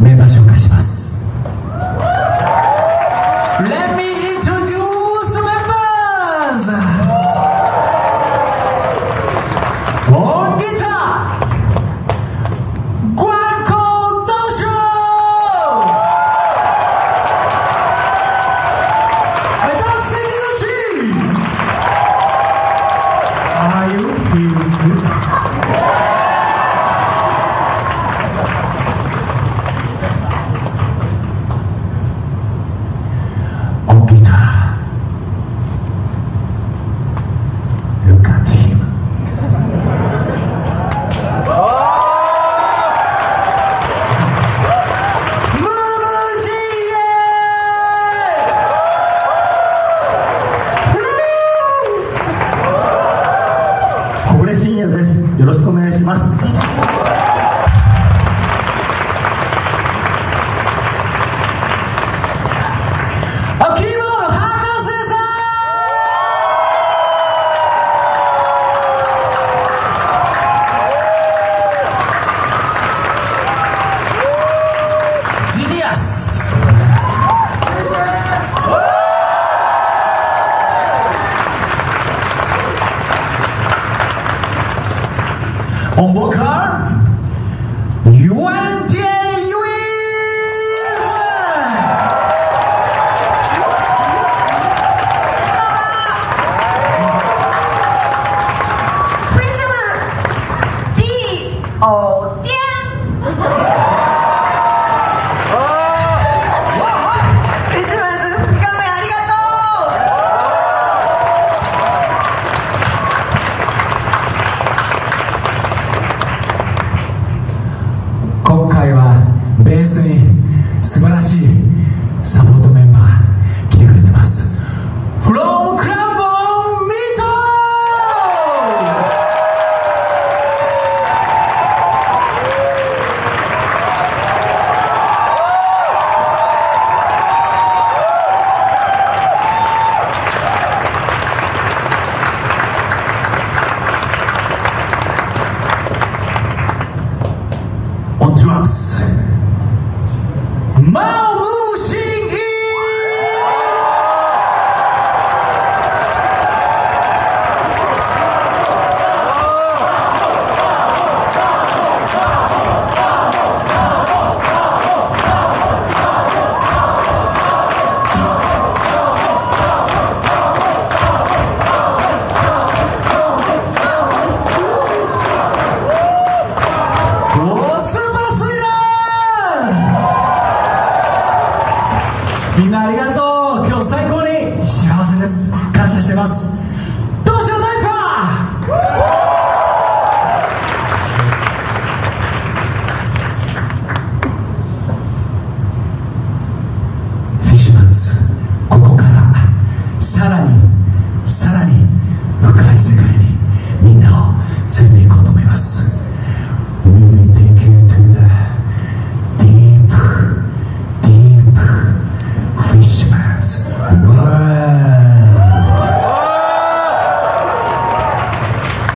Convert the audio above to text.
メンバー紹介します Let me introduce members! ボンギターします。humble car? You to us. Now ます。どうしようないか。